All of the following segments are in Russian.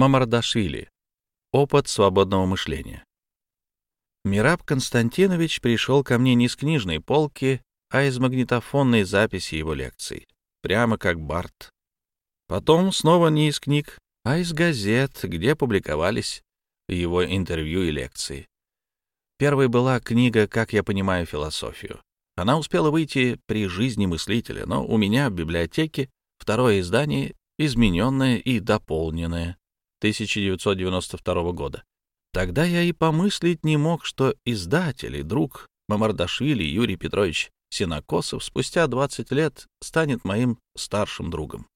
Мамардашвили. Опыт свободного мышления. Мираб Константинович пришел ко мне не с книжной полки, а из магнитофонной записи его лекций, прямо как Барт. Потом снова не из книг, а из газет, где публиковались его интервью и лекции. Первой была книга «Как я понимаю философию». Она успела выйти при жизни мыслителя, но у меня в библиотеке второе издание, измененное и дополненное, 1992 года. Тогда я и помыслить не мог, что издатель и друг Мамардашвили Юрий Петрович Синокосов спустя 20 лет станет моим старшим другом.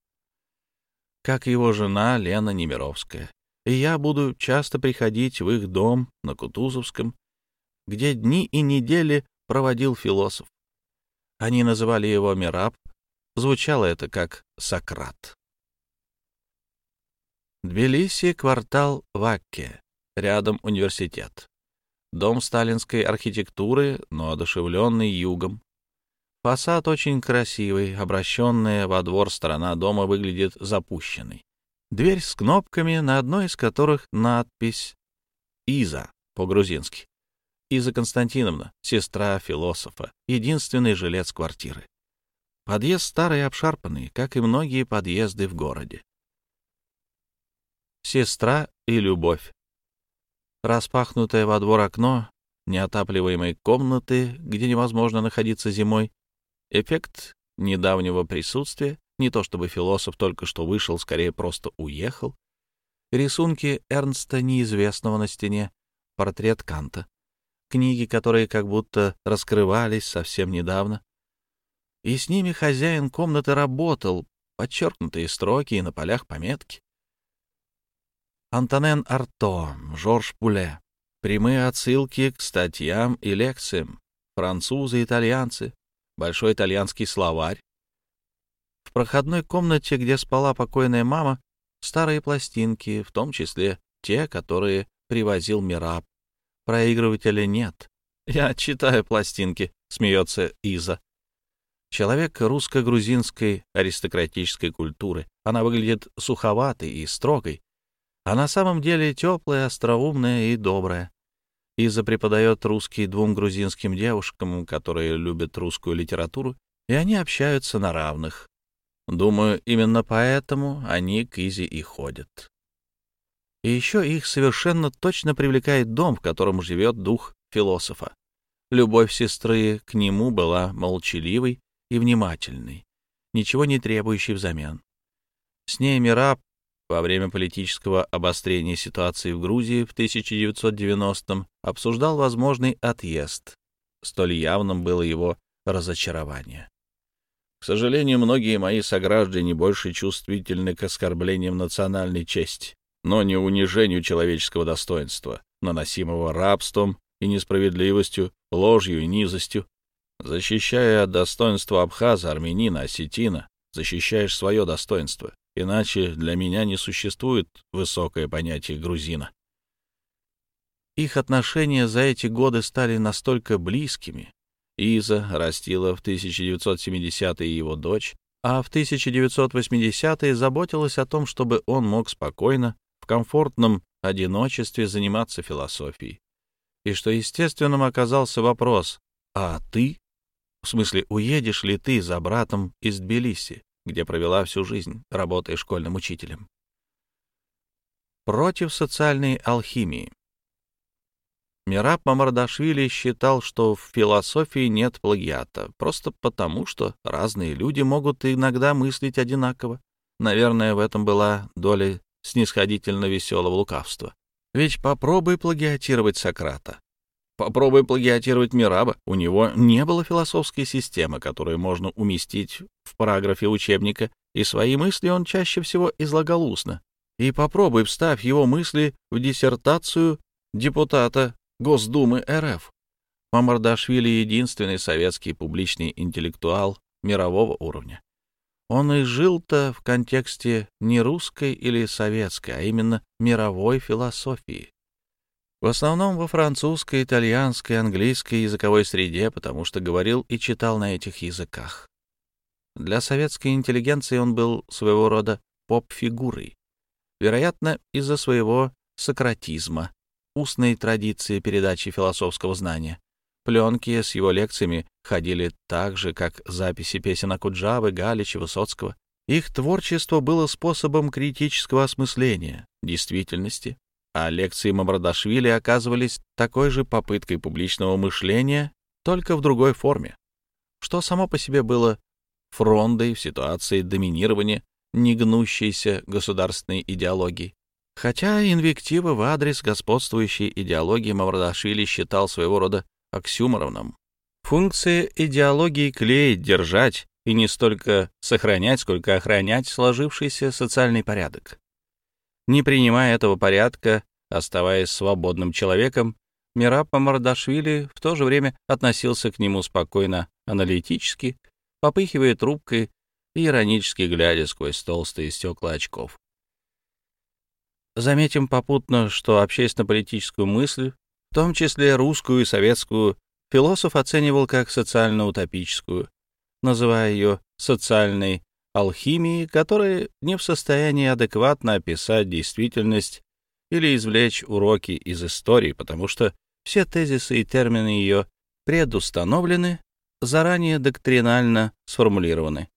Как его жена Лена Немировская. И я буду часто приходить в их дом на Кутузовском, где дни и недели проводил философ. Они называли его Мираб, звучало это как Сократ. Тбилиси, квартал Вакке, рядом университет. Дом сталинской архитектуры, но одушевленный югом. Фасад очень красивый, обращенная во двор сторона дома выглядит запущенной. Дверь с кнопками, на одной из которых надпись «Иза» по-грузински. Иза Константиновна, сестра философа, единственный жилец квартиры. Подъезд старый и обшарпанный, как и многие подъезды в городе сестра и любовь. Распахнутое во двор окно, неотапливаемой комнаты, где невозможно находиться зимой, эффект недавнего присутствия, не то чтобы философ только что вышел, скорее просто уехал, рисунки Эрнста неизвестного на стене, портрет Канта, книги, которые как будто раскрывались совсем недавно, и с ними хозяин комнаты работал, подчеркнутые строки и на полях пометки. Антонен Арто, Жорж Пуле. Прямые отсылки к статьям и лекциям. Французы, итальянцы. Большой итальянский словарь. В проходной комнате, где спала покойная мама, старые пластинки, в том числе те, которые привозил Мираб. Проигрывателя нет. Я читаю пластинки, смеется Иза. Человек русско-грузинской аристократической культуры. Она выглядит суховатой и строгой, а на самом деле теплая, остроумная и добрая. Иза преподает русский двум грузинским девушкам, которые любят русскую литературу, и они общаются на равных. Думаю, именно поэтому они к Изе и ходят. И еще их совершенно точно привлекает дом, в котором живет дух философа. Любовь сестры к нему была молчаливой и внимательной, ничего не требующей взамен. С ней Мираб во время политического обострения ситуации в Грузии в 1990-м обсуждал возможный отъезд. Столь явным было его разочарование. К сожалению, многие мои сограждане больше чувствительны к оскорблениям национальной чести, но не унижению человеческого достоинства, наносимого рабством и несправедливостью, ложью и низостью. Защищая достоинство абхаза, армянина, осетина, защищаешь свое достоинство. Иначе для меня не существует высокое понятие грузина. Их отношения за эти годы стали настолько близкими. Иза растила в 1970-е его дочь, а в 1980-е заботилась о том, чтобы он мог спокойно, в комфортном одиночестве заниматься философией. И что естественным оказался вопрос «А ты?» В смысле, уедешь ли ты за братом из Тбилиси? Где провела всю жизнь, работая школьным учителем. Против социальной алхимии. Мираб Мамардашвили считал, что в философии нет плагиата, просто потому, что разные люди могут иногда мыслить одинаково. Наверное, в этом была доля снисходительно веселого лукавства. Ведь попробуй плагиатировать Сократа. Попробуй плагиатировать Мираба. У него не было философской системы, которую можно уместить в параграфе учебника, и свои мысли он чаще всего излагал устно. И попробуй вставь его мысли в диссертацию депутата Госдумы РФ. Мамардашвили — единственный советский публичный интеллектуал мирового уровня. Он и жил-то в контексте не русской или советской, а именно мировой философии. В основном во французской, итальянской, английской языковой среде, потому что говорил и читал на этих языках. Для советской интеллигенции он был своего рода поп-фигурой. вероятно, из-за своего сократизма, устной традиции передачи философского знания. Пленки с его лекциями ходили так же, как записи песен Акуджавы, Галича, Высоцкого. Их творчество было способом критического осмысления действительности, а лекции Мамрадашвили оказывались такой же попыткой публичного мышления, только в другой форме, что само по себе было фрондой в ситуации доминирования негнущейся государственной идеологии. Хотя инвективы в адрес господствующей идеологии Маврадашвили считал своего рода оксюморовным. Функция идеологии клеить, держать и не столько сохранять, сколько охранять сложившийся социальный порядок. Не принимая этого порядка, оставаясь свободным человеком, Мираб Мамардашвили в то же время относился к нему спокойно, аналитически, попыхивая трубкой и иронически глядя сквозь толстые стекла очков. Заметим попутно, что общественно-политическую мысль, в том числе русскую и советскую, философ оценивал как социально-утопическую, называя ее социальной алхимией, которая не в состоянии адекватно описать действительность или извлечь уроки из истории, потому что все тезисы и термины ее предустановлены, заранее доктринально сформулированы.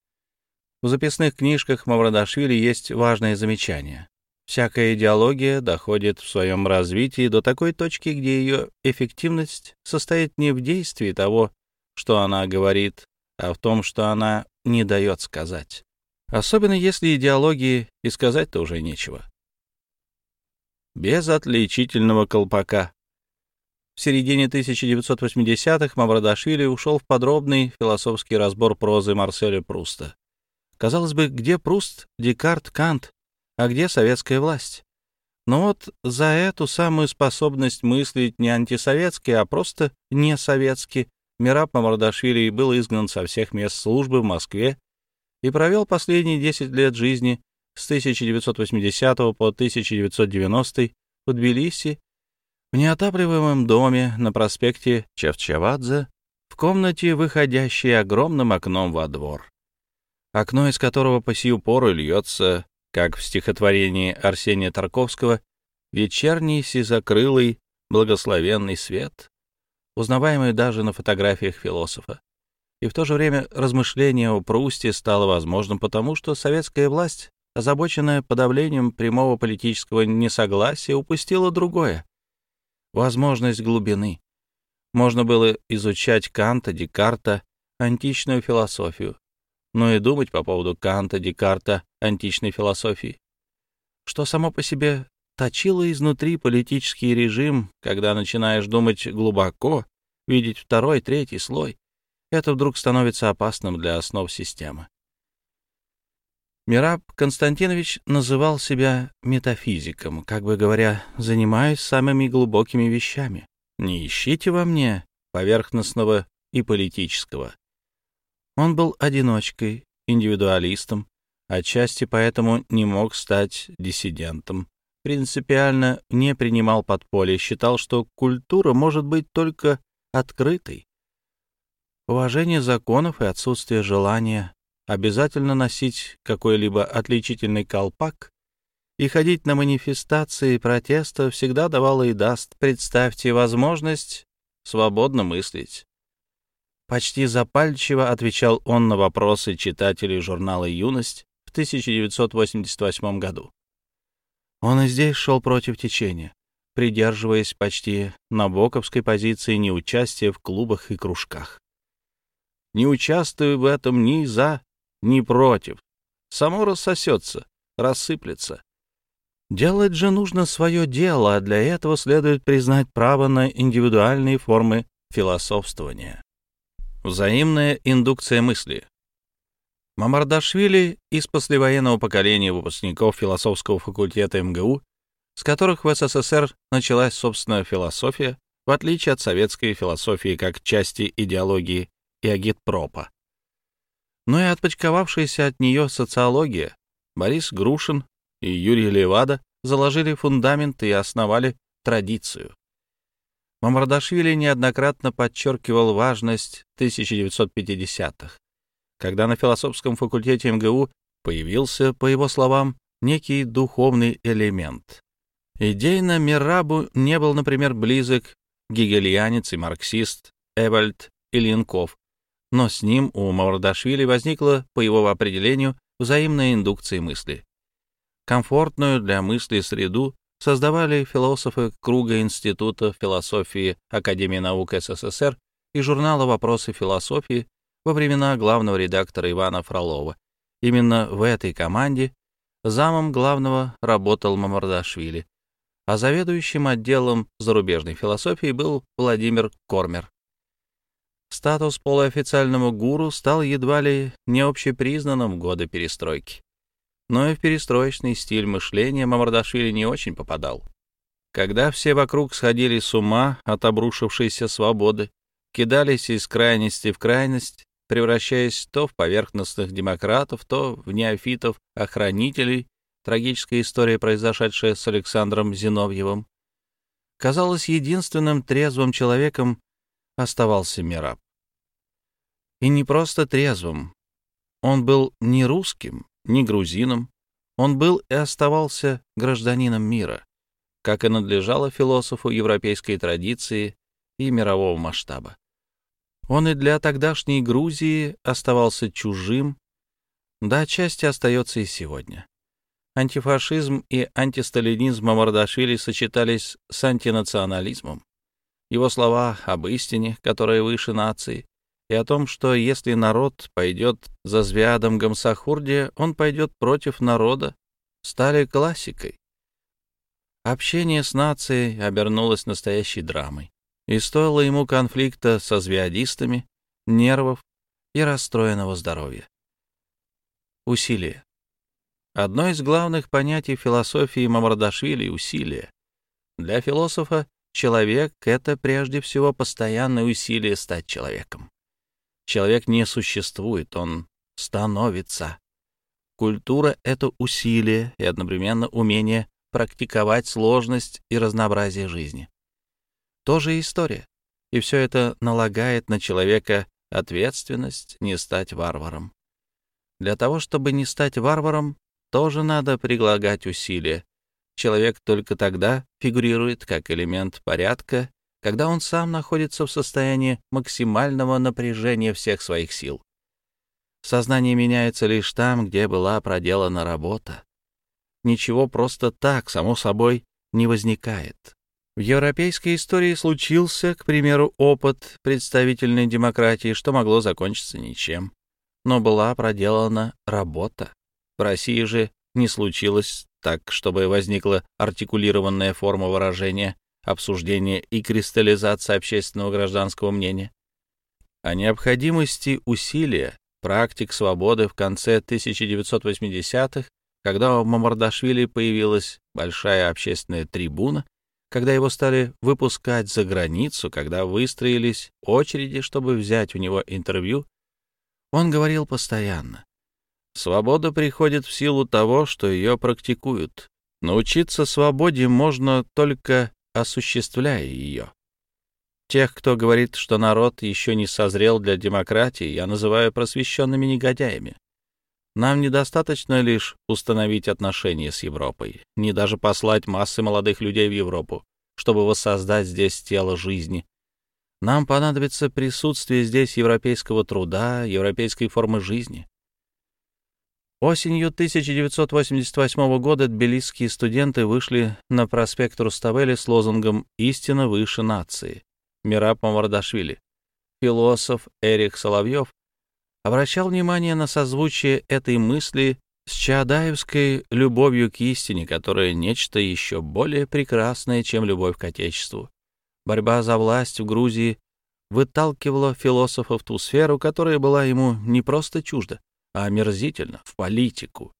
В записных книжках Маврадашвили есть важное замечание. Всякая идеология доходит в своем развитии до такой точки, где ее эффективность состоит не в действии того, что она говорит, а в том, что она не дает сказать. Особенно если идеологии и сказать-то уже нечего. Без отличительного колпака. В середине 1980-х Маврадашвили ушел в подробный философский разбор прозы Марселя Пруста. Казалось бы, где Пруст, Декарт, Кант, а где советская власть? Но вот за эту самую способность мыслить не антисоветски, а просто не советски, Мираб Мамардашвили был изгнан со всех мест службы в Москве и провел последние 10 лет жизни с 1980 по 1990 в Тбилиси, в неотапливаемом доме на проспекте Чевчевадзе, в комнате, выходящей огромным окном во двор, окно из которого по сию пору льется как в стихотворении Арсения Тарковского «Вечерний сизокрылый благословенный свет», узнаваемый даже на фотографиях философа. И в то же время размышление о Прусте стало возможным потому, что советская власть, озабоченная подавлением прямого политического несогласия, упустила другое — возможность глубины. Можно было изучать Канта, Декарта, античную философию, но и думать по поводу Канта, Декарта, античной философии, что само по себе точило изнутри политический режим, когда начинаешь думать глубоко, видеть второй, третий слой, это вдруг становится опасным для основ системы. Мираб Константинович называл себя метафизиком, как бы говоря, занимаюсь самыми глубокими вещами. Не ищите во мне поверхностного и политического. Он был одиночкой, индивидуалистом, отчасти поэтому не мог стать диссидентом. Принципиально не принимал подполье, считал, что культура может быть только открытой. Уважение законов и отсутствие желания обязательно носить какой-либо отличительный колпак и ходить на манифестации протеста всегда давало и даст, представьте, возможность свободно мыслить. Почти запальчиво отвечал он на вопросы читателей журнала «Юность» в 1988 году. Он и здесь шел против течения, придерживаясь почти набоковской позиции неучастия в клубах и кружках. Не участвую в этом ни за, ни против. Само рассосется, рассыплется. Делать же нужно свое дело, а для этого следует признать право на индивидуальные формы философствования. Взаимная индукция мысли. Мамардашвили из послевоенного поколения выпускников философского факультета МГУ, с которых в СССР началась, собственно, философия, в отличие от советской философии как части идеологии и агитпропа. Но и отпочковавшаяся от нее социология, Борис Грушин и Юрий Левада заложили фундамент и основали традицию. Мамардашвили неоднократно подчеркивал важность 1950-х, когда на философском факультете МГУ появился, по его словам, некий духовный элемент. Идейно Мирабу не был, например, близок гегельянец и марксист Эвальд Ильинков, но с ним у Мавардашвили возникла, по его определению, взаимная индукция мысли. Комфортную для мысли среду создавали философы Круга Института философии Академии наук СССР и журнала «Вопросы философии» во времена главного редактора Ивана Фролова. Именно в этой команде замом главного работал Мамардашвили, а заведующим отделом зарубежной философии был Владимир Кормер. Статус полуофициального гуру стал едва ли не общепризнанным в годы перестройки. Но и в перестроечный стиль мышления Мамардашвили не очень попадал. Когда все вокруг сходили с ума от обрушившейся свободы, кидались из крайности в крайность, превращаясь то в поверхностных демократов, то в неофитов-охранителей, трагическая история, произошедшая с Александром Зиновьевым, казалось, единственным трезвым человеком оставался Мираб. И не просто трезвым. Он был не русским, не грузином. Он был и оставался гражданином мира, как и надлежало философу европейской традиции и мирового масштаба. Он и для тогдашней Грузии оставался чужим, да отчасти остается и сегодня. Антифашизм и антисталинизм Мамардашвили сочетались с антинационализмом. Его слова об истине, которая выше нации, и о том, что если народ пойдет за Звиадом Гамсахурди, он пойдет против народа, стали классикой. Общение с нацией обернулось настоящей драмой, и стоило ему конфликта со звиадистами, нервов и расстроенного здоровья. Усилие. Одно из главных понятий философии Мамардашвили — усилие. Для философа Человек — это прежде всего постоянное усилие стать человеком. Человек не существует, он становится. Культура — это усилие и одновременно умение практиковать сложность и разнообразие жизни. Тоже история. И все это налагает на человека ответственность не стать варваром. Для того, чтобы не стать варваром, тоже надо прилагать усилия, Человек только тогда фигурирует как элемент порядка, когда он сам находится в состоянии максимального напряжения всех своих сил. Сознание меняется лишь там, где была проделана работа. Ничего просто так, само собой, не возникает. В европейской истории случился, к примеру, опыт представительной демократии, что могло закончиться ничем. Но была проделана работа. В России же не случилось так, чтобы возникла артикулированная форма выражения, обсуждения и кристаллизация общественного гражданского мнения. О необходимости усилия практик свободы в конце 1980-х, когда у Мамардашвили появилась большая общественная трибуна, когда его стали выпускать за границу, когда выстроились очереди, чтобы взять у него интервью, он говорил постоянно. Свобода приходит в силу того, что ее практикуют. Научиться свободе можно только осуществляя ее. Тех, кто говорит, что народ еще не созрел для демократии, я называю просвещенными негодяями. Нам недостаточно лишь установить отношения с Европой, не даже послать массы молодых людей в Европу, чтобы воссоздать здесь тело жизни. Нам понадобится присутствие здесь европейского труда, европейской формы жизни. Осенью 1988 года тбилисские студенты вышли на проспект Руставели с лозунгом «Истина выше нации». Мираб Мамардашвили. Философ Эрих Соловьев обращал внимание на созвучие этой мысли с Чаадаевской любовью к истине, которая нечто еще более прекрасное, чем любовь к Отечеству. Борьба за власть в Грузии выталкивала философа в ту сферу, которая была ему не просто чужда, а омерзительно, в политику.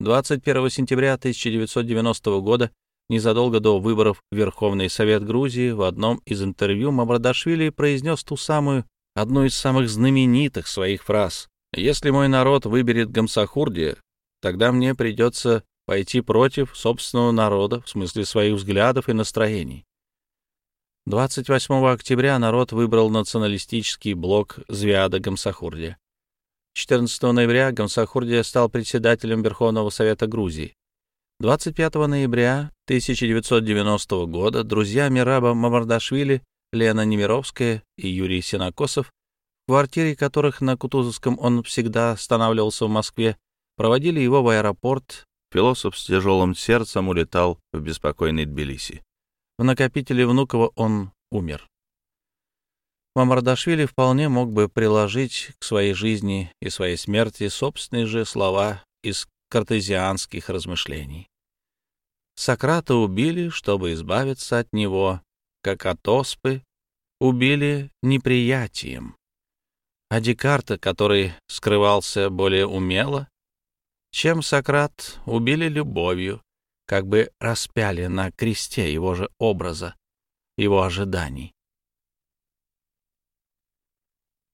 21 сентября 1990 года, незадолго до выборов в Верховный Совет Грузии, в одном из интервью Мамрадашвили произнес ту самую, одну из самых знаменитых своих фраз. «Если мой народ выберет Гамсахурди, тогда мне придется пойти против собственного народа в смысле своих взглядов и настроений». 28 октября народ выбрал националистический блок Звиада Гамсахурди. 14 ноября Гамсахурди стал председателем Верховного Совета Грузии. 25 ноября 1990 года друзья Мираба Мамардашвили, Лена Немировская и Юрий Синокосов, в квартире которых на Кутузовском он всегда останавливался в Москве, проводили его в аэропорт. Философ с тяжелым сердцем улетал в беспокойный Тбилиси. В накопителе Внуково он умер. Мамардашвили вполне мог бы приложить к своей жизни и своей смерти собственные же слова из картезианских размышлений. Сократа убили, чтобы избавиться от него, как от оспы, убили неприятием. А Декарта, который скрывался более умело, чем Сократ, убили любовью, как бы распяли на кресте его же образа, его ожиданий.